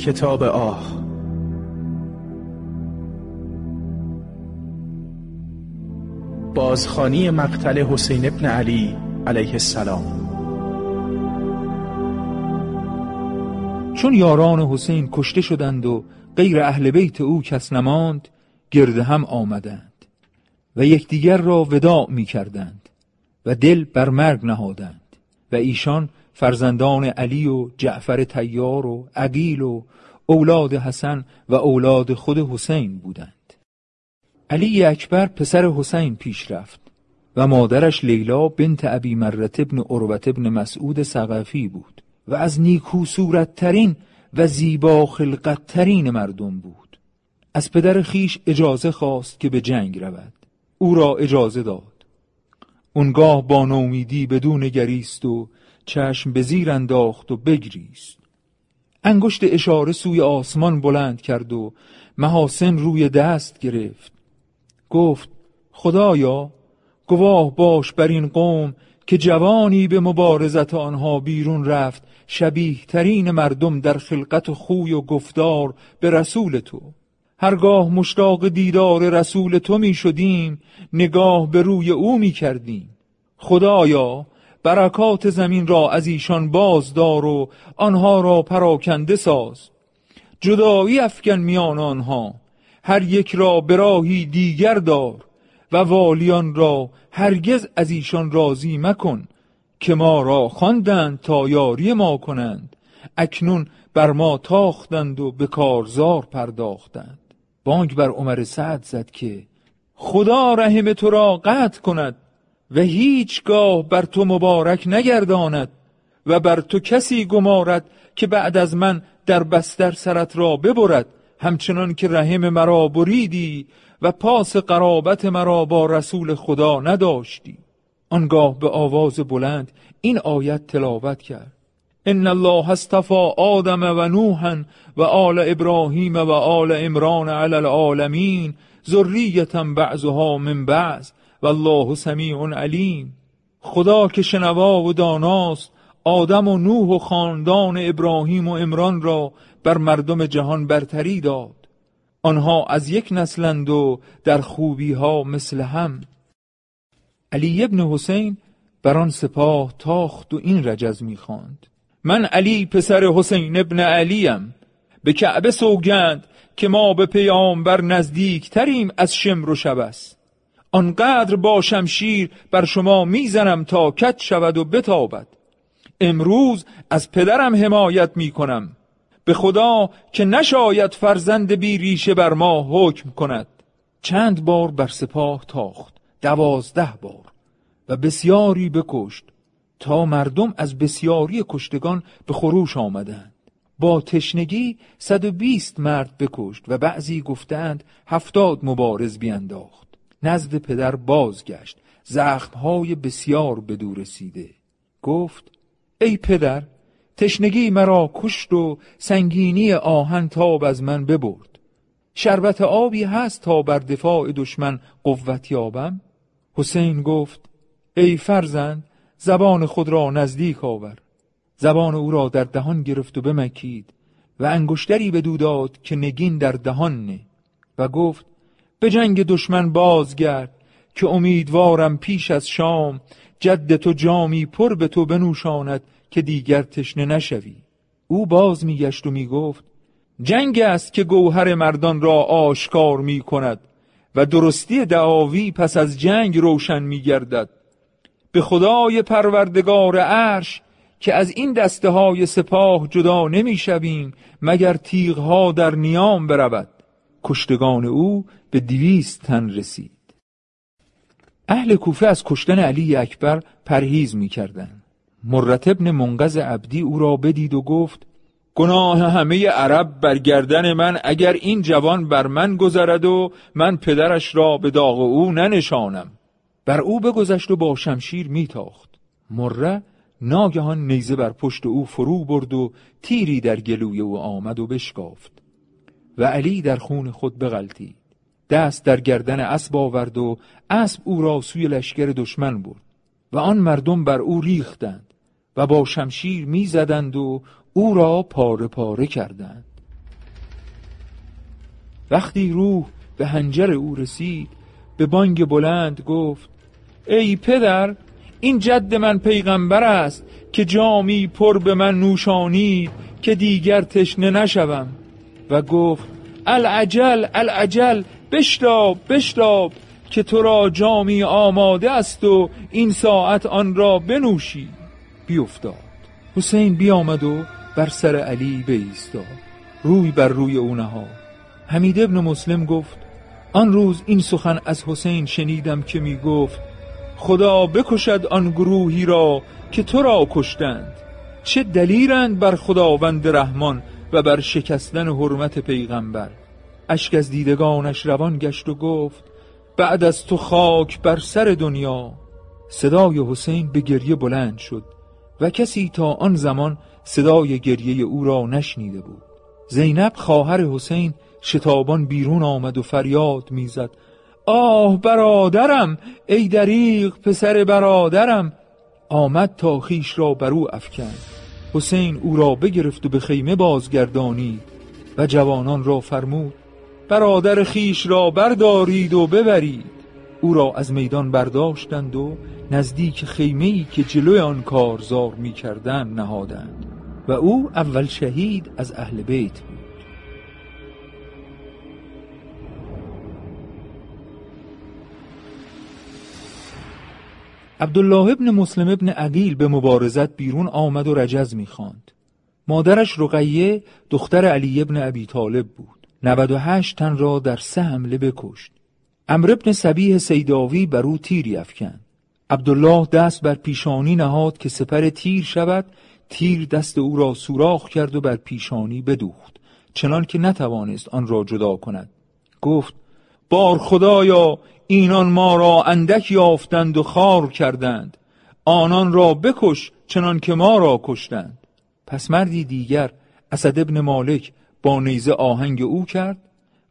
کتاب آه. بازخانی مقتل حسین ابن علی علیه السلام. چون یاران حسین کشته شدند و غیر اهل بیت او کس نماند گرد هم آمدند و یکدیگر را وداع می کردند و دل بر مرگ نهادند و ایشان فرزندان علی و جعفر تیار و عقیل و اولاد حسن و اولاد خود حسین بودند. علی اکبر پسر حسین پیش رفت و مادرش لیلا بنت ابی مرت ابن عروت ابن مسعود سقفی بود و از نیکو صورتترین و زیبا خلقتترین مردم بود. از پدر خیش اجازه خواست که به جنگ رود. او را اجازه داد. اونگاه با نومیدی بدون گریست و چشم به زیر انداخت و بگریست. انگشت اشاره سوی آسمان بلند کرد و محاسن روی دست گرفت. گفت خدایا گواه باش بر این قوم که جوانی به مبارزت آنها بیرون رفت شبیه ترین مردم در خلقت و خوی و گفتار به رسول تو. هرگاه مشتاق دیدار رسول تو می شدیم نگاه به روی او می کردیم خدایا برکات زمین را از ایشان بازدار و آنها را پراکنده ساز. جدایی افکن میان آنها. هر یک را به راهی دیگر دار و والیان را هرگز از ایشان راضی مکن که ما را خواندند تا یاری ما کنند. اکنون بر ما تاختند و به کارزار پرداختند. بانگ بر عمر سعد زد که خدا رحم تو را قطع کند. و هیچگاه بر تو مبارک نگرداند و بر تو کسی گمارد که بعد از من در بستر سرت را ببرد همچنان که رحم مرا بریدی و پاس قرابت مرا با رسول خدا نداشتی. آنگاه به آواز بلند این آیت تلاوت کرد. ان الله استفا آدم و نوحا و آل ابراهیم و آل عمران علی العالمین ذریتا بعضها من بعض. و الله سمیع علیم. خدا که شنوا و داناست آدم و نوح و خاندان ابراهیم و عمران را بر مردم جهان برتری داد. آنها از یک نسلند و در خوبی ها مثل هم. علی ابن حسین بر آن سپاه تاخت و این رجز می‌خواند. من علی پسر حسین ابن علیم. به کعبه سوگند که ما به پیامبر نزدیک تریم از شمر و شبس آنقدر با شمشیر بر شما می‌زنم تا کت شود و بتابد. امروز از پدرم حمایت می‌کنم. به خدا که نشاید فرزند بی ریشه بر ما حکم کند. چند بار بر سپاه تاخت دوازده بار و بسیاری بکشت تا مردم از بسیاری کشتگان به خروش آمدند. با تشنگی صد و بیست مرد بکشت و بعضی گفتند هفتاد مبارز بینداخت. نزد پدر بازگشت. زخمهای بسیار به دور رسیده. گفت ای پدر تشنگی مرا کشت و سنگینی آهن تاب از من ببرد. شربت آبی هست تا بر دفاع دشمن قوت یابم؟ حسین گفت ای فرزند زبان خود را نزدیک آور. زبان او را در دهان گرفت و بمکید و انگشتری به داد که نگین در دهان نه. و گفت به جنگ دشمن بازگرد که امیدوارم پیش از شام جد تو جامی پر به تو بنوشاند که دیگر تشنه نشوی. او باز میگشت و می‌گفت جنگ است که گوهر مردان را آشکار می کند و درستی دعاوی پس از جنگ روشن می گردد به خدای پروردگار عرش که از این دسته های سپاه جدا نمی شویم مگر تیغها در نیام برود. کشتگان او به دویست تن رسید. اهل کوفه از کشتن علی اکبر پرهیز می کردن. مرت ابن منقذ عبدی او را بدید و گفت گناه همه عرب بر گردن من اگر این جوان بر من گذرد و من پدرش را به داغ او ننشانم. بر او بگذشت و با شمشیر میتاخت. مره ناگهان نیزه بر پشت او فرو برد و تیری در گلوی او آمد و بشکافت و علی در خون خود بغلطید. دست در گردن اسب آورد و اسب او را سوی لشکر دشمن برد و آن مردم بر او ریختند و با شمشیر می‌زدند و او را پاره پاره کردند. وقتی روح به هنجر او رسید به بانگ بلند گفت ای پدر این جد من پیغمبر است که جامی پر به من نوشانید که دیگر تشنه نشوم. و گفت العجل العجل بشتاب بشتاب که تو را جامی آماده است و این ساعت آن را بنوشی. بیافتاد حسین بیامد و بر سر علی بایستاد. روی بر روی او نهاد. حمید ابن مسلم گفت آن روز این سخن از حسین شنیدم که می گفت خدا بکشد آن گروهی را که تو را کشتند. چه دلیرند بر خداوند رحمان و بر شکستن حرمت پیغمبر. اشک از دیدگانش روان گشت و گفت بعد از تو خاک بر سر دنیا. صدای حسین به گریه بلند شد و کسی تا آن زمان صدای گریه او را نشنیده بود. زینب خواهر حسین شتابان بیرون آمد و فریاد می‌زد آه برادرم ای دریغ پسر برادرم. آمد تا خیش را بر او افکند. حسین او را بگرفت و به خیمه بازگردانید و جوانان را فرمود برادر خیش را بردارید و ببرید. او را از میدان برداشتند و نزدیک خیمه ای که جلوی آن کارزار می کردن نهادند و او اول شهید از اهل بیت بود. عبدالله ابن مسلم ابن عقیل به مبارزت بیرون آمد و رجز می‌خواند. مادرش رقیه دختر علی ابن ابی طالب بود. 98 تن را در سه حمله بکشت. امر ابن سبیه سیداوی بر او تیری افکند. عبدالله دست بر پیشانی نهاد که سپر تیر شود تیر دست او را سوراخ کرد و بر پیشانی بدوخت. چنان که نتوانست آن را جدا کند. گفت بار خدایا اینان ما را اندک یافتند و خار کردند. آنان را بکش چنان که ما را کشتند. پس مردی دیگر اسد ابن مالک با نیزه آهنگ او کرد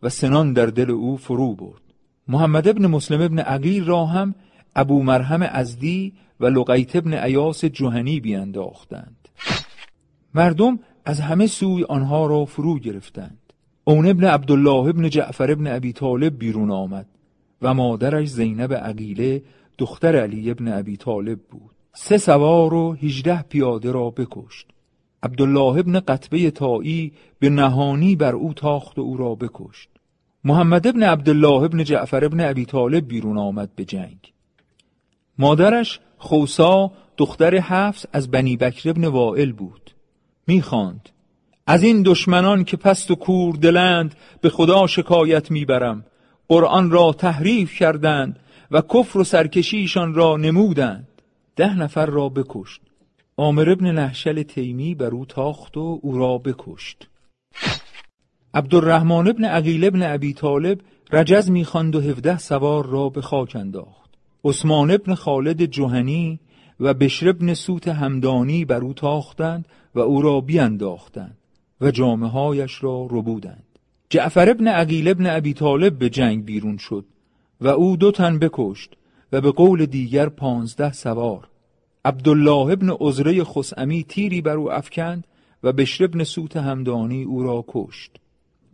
و سنان در دل او فرو برد. محمد ابن مسلم ابن عقیل را هم ابو مرهم ازدی و لقیت ابن ایاس جوهنی بیانداختند مردم از همه سوی آنها را فرو گرفتند. اون ابن عبدالله ابن جعفر ابن ابی طالب بیرون آمد و مادرش زینب عقیله دختر علی ابن ابی طالب بود. سه سوار و هجده پیاده را بکشت. عبدالله ابن قطبه تایی به نهانی بر او تاخت و او را بکشت. محمد ابن عبدالله ابن جعفر ابن ابی طالب بیرون آمد به جنگ. مادرش خوسا دختر حفظ از بنی بکر ابن وائل بود. می‌خواند از این دشمنان که پست و کور دلند به خدا شکایت می‌برم. قرآن را تحریف کردند و کفر و سرکشیشان را نمودند. ده نفر را بکشت. عامر ابن نحشل تیمی بر او تاخت و او را بکشت. عبدالرحمن ابن عقیل ابن ابی طالب رجز می‌خواند و هفده سوار را به خاک انداخت. عثمان ابن خالد جوهنی و بشر ابن سوت همدانی بر او تاختند و او را بیانداختند و جامعه هایش را ربودند. جعفر ابن عقیل ابن ابی طالب به جنگ بیرون شد و او دو تن بکشت و به قول دیگر پانزده سوار عبدالله ابن عذره خسعمی تیری بر او افکند و بشر ابن سوت همدانی او را کشت.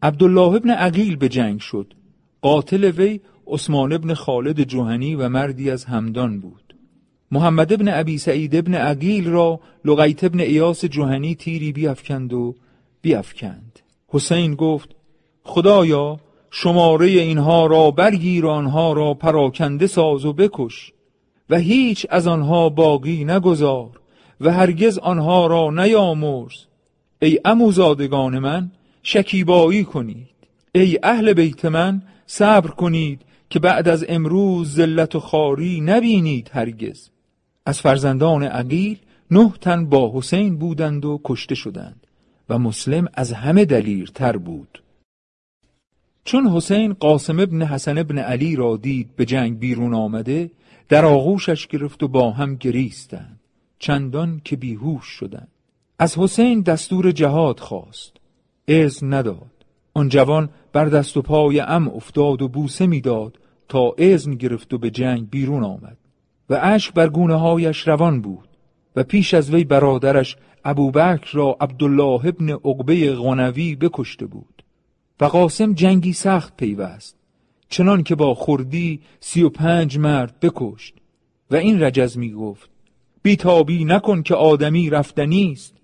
عبدالله ابن عقیل به جنگ شد. قاتل وی عثمان ابن خالد جوهنی و مردی از همدان بود. محمد ابن ابی سعید ابن عقیل را لغیت ابن ایاس جوهنی تیری بیافکند و بیافکند. حسین گفت خدایا شماره اینها را برگیر آنها را پراکنده ساز و بکش. و هیچ از آنها باقی نگذار و هرگز آنها را نیامرز. ای اموزادگان من شکیبایی کنید. ای اهل بیت من صبر کنید که بعد از امروز ذلت و خاری نبینید هرگز. از فرزندان عقیل نه تن با حسین بودند و کشته شدند و مسلم از همه دلیر تر بود. چون حسین قاسم ابن حسن ابن علی را دید به جنگ بیرون آمده در آغوشش گرفت و با هم گریستند. چندان که بیهوش شدند. از حسین دستور جهاد خواست. اذن نداد. آن جوان بر دست و پای ام افتاد و بوسه می‌داد تا اذن گرفت و به جنگ بیرون آمد. و اشک بر گونه هایش روان بود و پیش از وی برادرش ابوبکر را عبدالله ابن عقبه غنوی بکشته بود. و قاسم جنگی سخت پیوست. چنان که با خردی سی و پنج مرد بکشت و این رجز می گفت بیتابی نکن که آدمی رفتنی است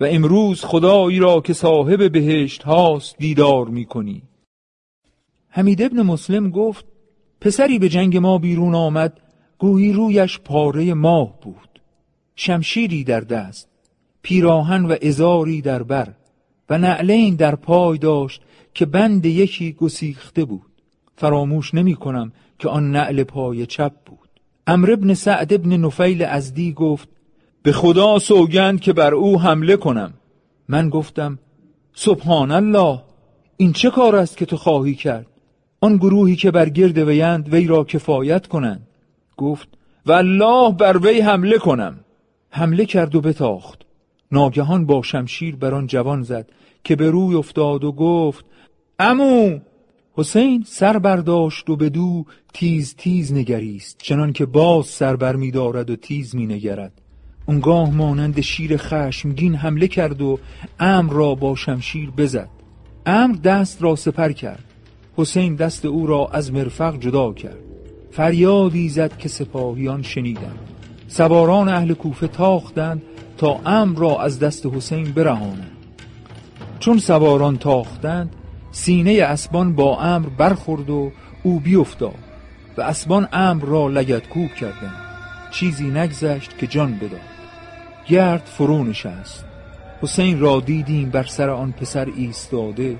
و امروز خدایی را که صاحب بهشت هاست دیدار می کنی حمید ابن مسلم گفت پسری به جنگ ما بیرون آمد گویی رویش پاره ماه بود. شمشیری در دست پیراهن و ازاری در بر و نعلین در پای داشت که بند یکی گسیخته بود. فراموش نمی کنم که آن نعل پای چپ بود. امر ابن سعد ابن نفیل ازدی گفت به خدا سوگند که بر او حمله کنم. من گفتم سبحان الله این چه کار است که تو خواهی کرد؟ آن گروهی که بر گرد ویند وی را کفایت کنند. گفت و الله بر وی حمله کنم. حمله کرد و بتاخت. ناگهان با شمشیر بر آن جوان زد که به روی افتاد و گفت امو حسین سر برداشت و به دو تیز تیز نگریست چنان که باز سر بر می دارد و تیز می نگرد. اونگاه مانند شیر خشمگین حمله کرد و امر را با شمشیر بزد. امر دست را سپر کرد. حسین دست او را از مرفق جدا کرد. فریادی زد که سپاهیان شنیدند. سواران اهل کوفه تاختند تا امر را از دست حسین برهانند. چون سواران تاختند سینه اسبان با امر برخورد و او بیفتاد و اسبان امر را لگت کوب کردند. چیزی نگذشت که جان بداد. گرد فرو نشست. حسین را دیدیم بر سر آن پسر ایستاده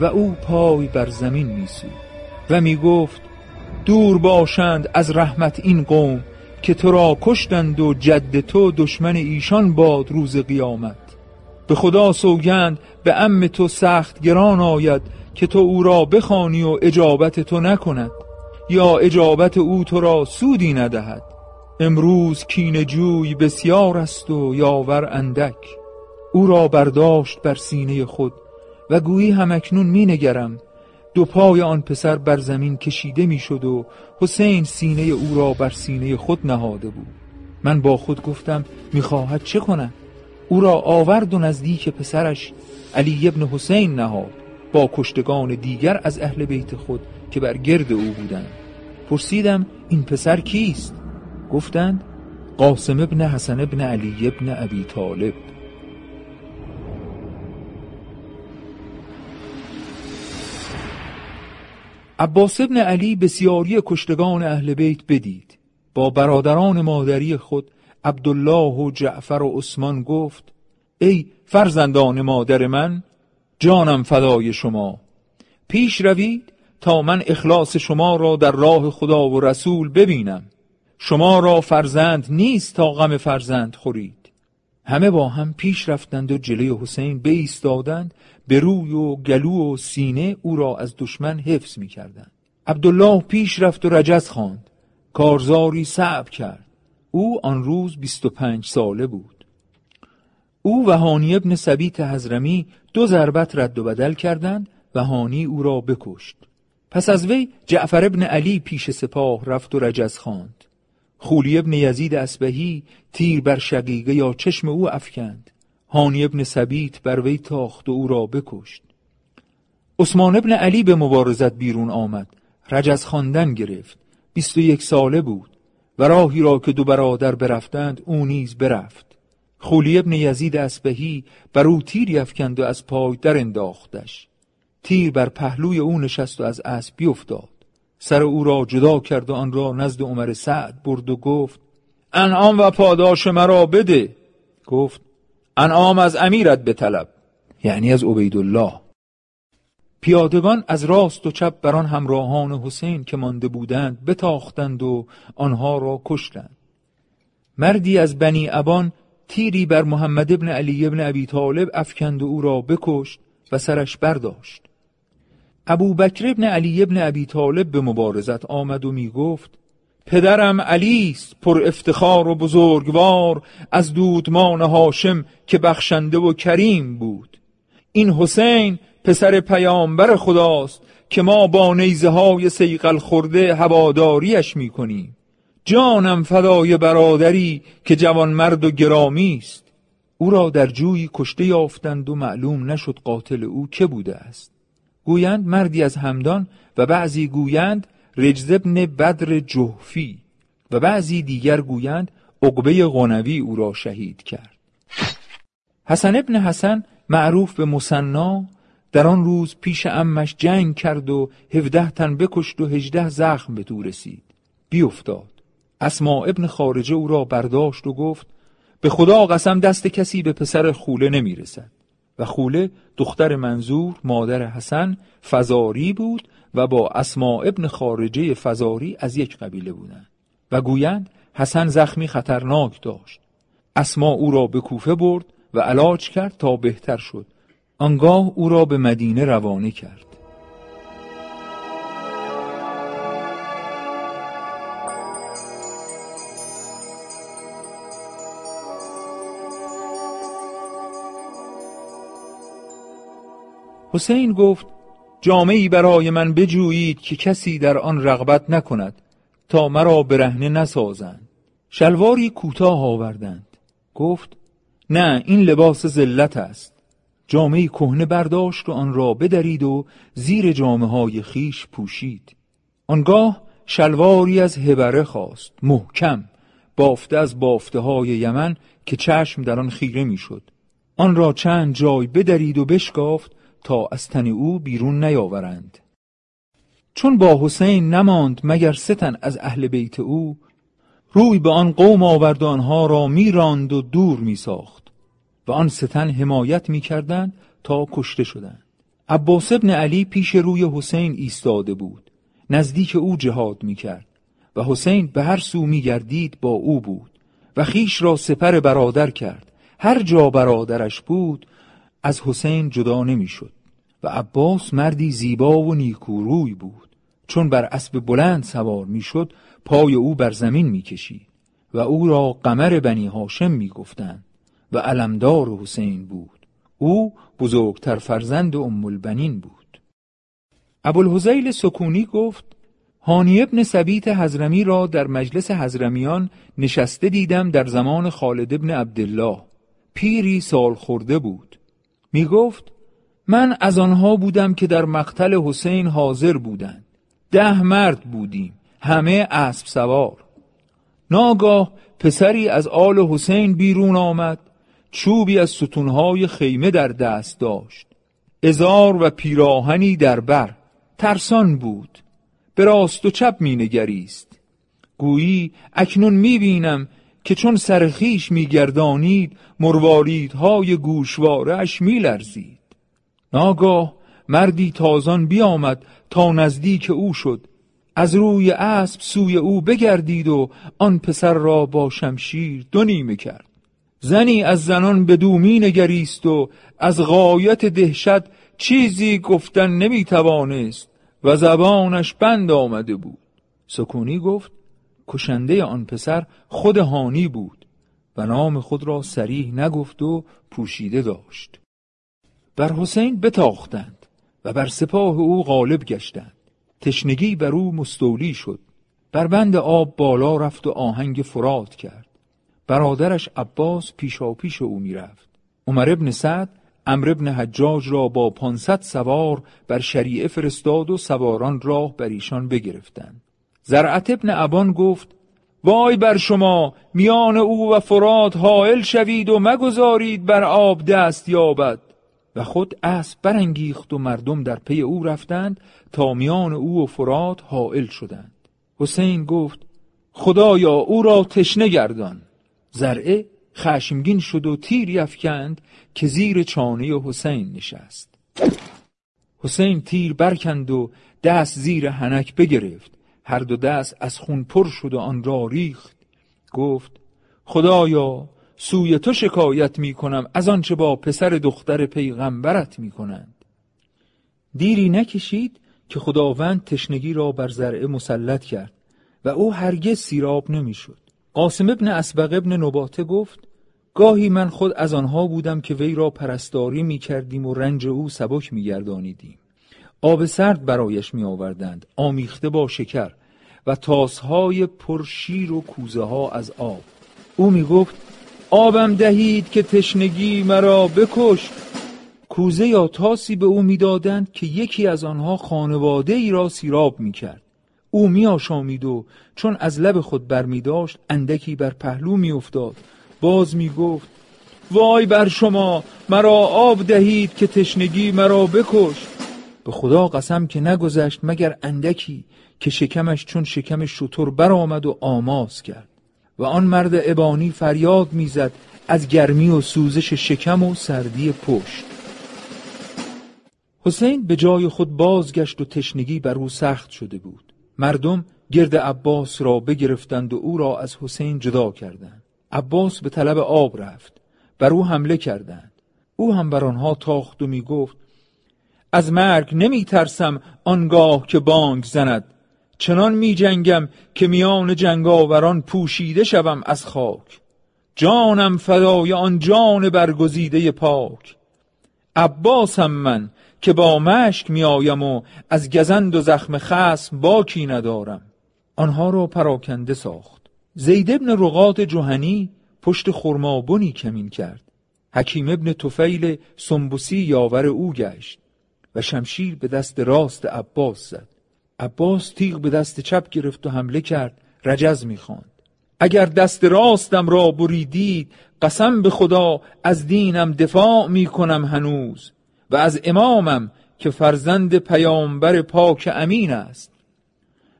و او پای بر زمین میسود و می‌گفت دور باشند از رحمت این قوم که تو را کشتند و جد تو دشمن ایشان باد روز قیامت. به خدا سوگند به ام تو سخت گران آید که تو او را بخوانی و اجابت تو نکند یا اجابت او تو را سودی ندهد. امروز کین جوی بسیار است و یاور اندک. او را برداشت بر سینه خود و گویی همکنون می نگرم دو پای آن پسر بر زمین کشیده می‌شد و حسین سینه او را بر سینه خود نهاده بود. من با خود گفتم می‌خواهد چه کند؟ او را آورد و نزدیک پسرش علی ابن حسین نهاد با کشتگان دیگر از اهل بیت خود که بر گرد او بودند. پرسیدم این پسر کیست؟ گفتند قاسم ابن حسن ابن علی ابن ابی طالب. عباس ابن علی بسیاری کشتگان اهل بیت بدید. با برادران مادری خود عبدالله و جعفر و عثمان گفت ای فرزندان مادر من جانم فدای شما. پیش روید تا من اخلاص شما را در راه خدا و رسول ببینم. شما را فرزند نیست تا غم فرزند خورید. همه با هم پیش رفتند و جلوی حسین بایستادند به روی و گلو و سینه او را از دشمن حفظ می کردند عبدالله پیش رفت و رجز خواند. کارزاری صعب کرد. او آن روز بیست و پنج ساله بود. او و هانی ابن سبیت حزرمی دو ضربت رد و بدل کردند و هانی او را بکشت. پس از وی جعفر ابن علی پیش سپاه رفت و رجز خواند. خولی ابن یزید اسبهی تیر بر شقیقه یا چشم او افکند. هانی ابن سبیت بر وی تاخت و او را بکشت. عثمان ابن علی به مبارزت بیرون آمد. رجز خواندن گرفت. بیست و یک ساله بود. و راهی را که دو برادر برفتند او نیز برفت. خولی ابن یزید اسبهی بر او تیر افکند و از پای در انداختش تیر بر پهلوی او نشست و از اسب بیفتاد. سر او را جدا کرد و آن را نزد عمر سعد برد و گفت انعام و پاداش مرا بده. گفت انعام از امیرت بطلب یعنی از عبیدالله. پیادگان از راست و چپ بر آن همراهان حسین که مانده بودند بتاختند و آنها را کشتند. مردی از بنی ابان تیری بر محمد ابن علی ابن ابی طالب افکند و او را بکشت و سرش برداشت. ابو بکر ابن علی ابن ابی طالب به مبارزت آمد و می گفت پدرم علی است پر افتخار و بزرگوار از دودمان هاشم که بخشنده و کریم بود. این حسین پسر پیامبر خداست که ما با نیزه های سیقل خورده هواداریش می کنیم جانم فدای برادری که جوان مرد و گرامی است. او را در جوی کشته یافتند و معلوم نشد قاتل او که بوده است. گویند مردی از همدان و بعضی گویند رجز ابن بدر جهفی و بعضی دیگر گویند عقبه غنوی او را شهید کرد. حسن ابن حسن معروف به مسنا در آن روز پیش امش جنگ کرد و هفده تن بکشت و هجده زخم به تو رسید. بیافتاد. اسما ابن خارجه او را برداشت و گفت به خدا قسم دست کسی به پسر خوله نمی‌رسد. و خوله دختر منظور مادر حسن فزاری بود و با اسما ابن خارجه فزاری از یک قبیله بودند. و گویند حسن زخمی خطرناک داشت. اسما او را به کوفه برد و علاج کرد تا بهتر شد. آنگاه او را به مدینه روانه کرد. حسین گفت جامعی برای من بجویید که کسی در آن رغبت نکند تا مرا برهنه نسازند. شلواری کوتاه آوردند. گفت نه این لباس ذلت است. جامعه کهنه برداشت و آن را بدرید و زیر جامعه های خیش پوشید. آنگاه شلواری از هبره خواست محکم بافته از بافته های یمن که چشم در آن خیره می‌شد. آن را چند جای بدرید و بشکافت تا از تن او بیرون نیاورند. چون با حسین نماند مگر ستن از اهل بیت او روی به آن قوم آورد را میراند و دور میساخت. و آن ستن حمایت می‌کردند تا کشته شدند. عباس ابن علی پیش روی حسین ایستاده بود. نزدیک او جهاد می‌کرد و حسین به هر سو میگردید با او بود و خیش را سپر برادر کرد. هر جا برادرش بود از حسین جدا نمی‌شد و عباس مردی زیبا و نیکوروی بود. چون بر اسب بلند سوار می‌شد پای او بر زمین می‌کشید و او را قمر بنی هاشم می‌گفتند. و علمدار حسین بود. او بزرگتر فرزند ام البنین بود. ابوالحزیل سکونی گفت هانی ابن سبیت حزرمی را در مجلس حزرمیان نشسته دیدم در زمان خالد ابن عبدالله. پیری سال خورده بود. می گفت من از آنها بودم که در مقتل حسین حاضر بودند. ده مرد بودیم همه اسب سوار. ناگاه پسری از آل حسین بیرون آمد. چوبی از ستونهای خیمه در دست داشت. ازار و پیراهنی در بر ترسان بود. به راست و چپ مینگریست گویی اکنون می‌بینم که چون سرخیش میگردانید مرواریدهای گوشوارش میلرزید ناگاه مردی تازان بیامد تا نزدیک او شد. از روی اسب سوی او بگردید و آن پسر را با شمشیر دو نیمه کرد. زنی از زنان به دومی نگریست و از غایت دهشت چیزی گفتن نمی‌توانست و زبانش بند آمده بود. سکونی گفت کشنده آن پسر خود هانی بود و نام خود را سریح نگفت و پوشیده داشت. بر حسین بتاختند و بر سپاه او غالب گشتند. تشنگی بر او مستولی شد. بر بند آب بالا رفت و آهنگ فراد کرد. برادرش عباس پیشا پیش او می‌رفت. عمر ابن سعد امر ابن حجاج را با پانصد سوار بر شریعه فرستاد و سواران راه بر ایشان بگرفتند. زرعت ابن ابان گفت وای بر شما میان او و فراد حائل شوید و مگذارید بر آب دست یابد. و خود اسب برانگیخت و مردم در پی او رفتند تا میان او و فرات حائل شدند. حسین گفت خدایا او را تشنه گردان. زرعه خشمگین شد و تیری افکند که زیر چانه حسین نشست. حسین تیر برکند و دست زیر هنک بگرفت. هر دو دست از خون پر شد و آن را ریخت. گفت خدایا سوی تو شکایت می کنم از آنچه با پسر دختر پیغمبرت می کنند. دیری نکشید که خداوند تشنگی را بر زرعه مسلط کرد و او هرگز سیراب نمی‌شد. قاسم ابن اسبق ابن نباته گفت گاهی من خود از آنها بودم که وی را پرستاری می کردیم و رنج او سبک می گردانیدیم. آب سرد برایش می آوردند آمیخته با شکر و تاسهای پرشیر و کوزه ها از آب او می گفت آبم دهید که تشنگی مرا بکش کوزه یا تاسی به او می‌دادند که یکی از آنها خانواده ای را سیراب می کرد. او می آشامید و چون از لب خود برمی داشت اندکی بر پهلو می افتاد. باز می گفت وای بر شما مرا آب دهید که تشنگی مرا بکش. به خدا قسم که نگذشت مگر اندکی که شکمش چون شکم شطور برآمد و آماس کرد. و آن مرد ابانی فریاد می‌زد از گرمی و سوزش شکم و سردی پشت. حسین به جای خود بازگشت و تشنگی بر او سخت شده بود. مردم گرد عباس را بگرفتند و او را از حسین جدا کردند. عباس به طلب آب رفت بر او حمله کردند. او هم بر آنها تاخت و می گفت از مرگ نمی ترسم آنگاه که بانگ زند. چنان می جنگم که میان جنگاوران پوشیده شوم از خاک. جانم فدای آن جان برگزیده پاک. عباسم من که با مشک میآیم و از گزند و زخم خسم باکی ندارم. آنها را پراکنده ساخت. زید ابن رقات جوهنی پشت خرمابونی کمین کرد. حکیم ابن توفیل سنبوسی یاور او گشت و شمشیر به دست راست عباس زد. عباس تیغ به دست چپ گرفت و حمله کرد. رجز می‌خواند. اگر دست راستم را بریدید قسم به خدا از دینم دفاع می‌کنم هنوز. و از امامم که فرزند پیامبر پاک امین است.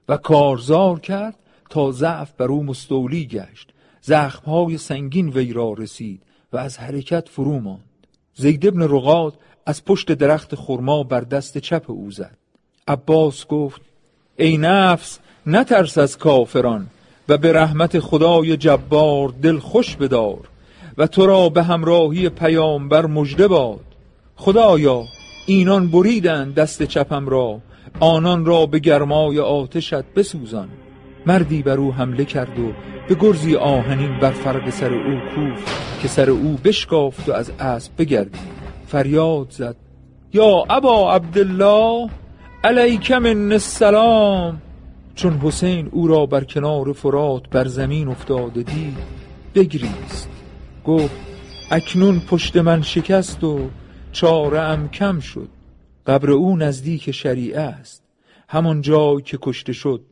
و کارزار کرد تا ضعف بر او مستولی گشت. زخمهای سنگین وی را رسید و از حرکت فرو ماند. زید ابن رقاد از پشت درخت خرما بر دست چپ او زد. عباس گفت ای نفس نترس از کافران و به رحمت خدای جبار دل خوش بدار و تو را به همراهی پیامبر مژده باد. خدایا اینان بریدن دست چپم را آنان را به گرمای آتشت بسوزان. مردی بر او حمله کرد و به گرزی آهنین بر فرق سر او کوفت که سر او بشکافت و از اسب بگردید. فریاد زد یا ابا عبدالله علیک من السلام. چون حسین او را بر کنار فرات بر زمین افتاده دید بگریست. گفت اکنون پشت من شکست و چاره کم شد. قبر او نزدیک شریعه است. همان جای که کشته شد.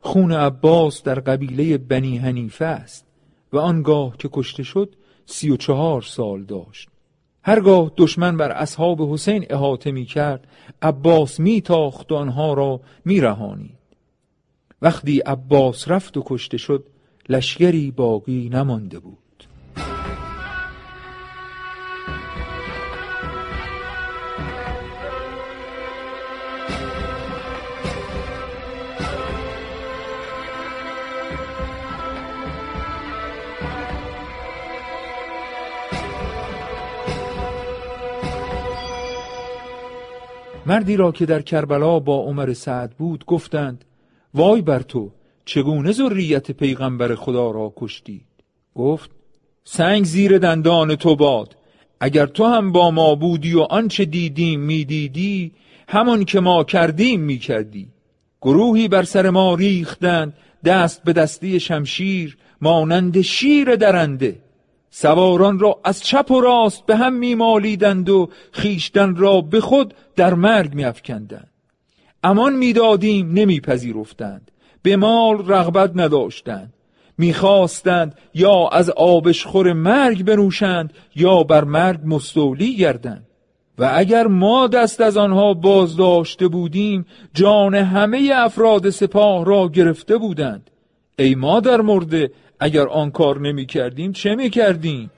خون عباس در قبیله بنی حنیفه است و آنگاه که کشته شد سی و چهار سال داشت. هرگاه دشمن بر اصحاب حسین احاطه می کرد عباس می تاخت و آنها را می رهانید. وقتی عباس رفت و کشته شد لشگری باقی نمانده بود. مردی را که در کربلا با عمر سعد بود گفتند وای بر تو چگونه ذریت پیغمبر خدا را کشتی گفت سنگ زیر دندان تو باد اگر تو هم با ما بودی و آنچه دیدیم می‌دیدی همان که ما کردیم می‌کردی. گروهی بر سر ما ریختند دست به دستی شمشیر مانند شیر درنده. سواران را از چپ و راست به هم میمالیدند و خیشتن را به خود در مرگ میافکندند. امان می‌دادیم نمیپذیرفتند. به مال رغبت نداشتند. می‌خواستند یا از آبشخور مرگ بنوشند یا بر مرگ مستولی گردند. و اگر ما دست از آنها باز داشته بودیم جان همه افراد سپاه را گرفته بودند. ای ما در مرده اگر آن کار نمی کردیم چه می کردیم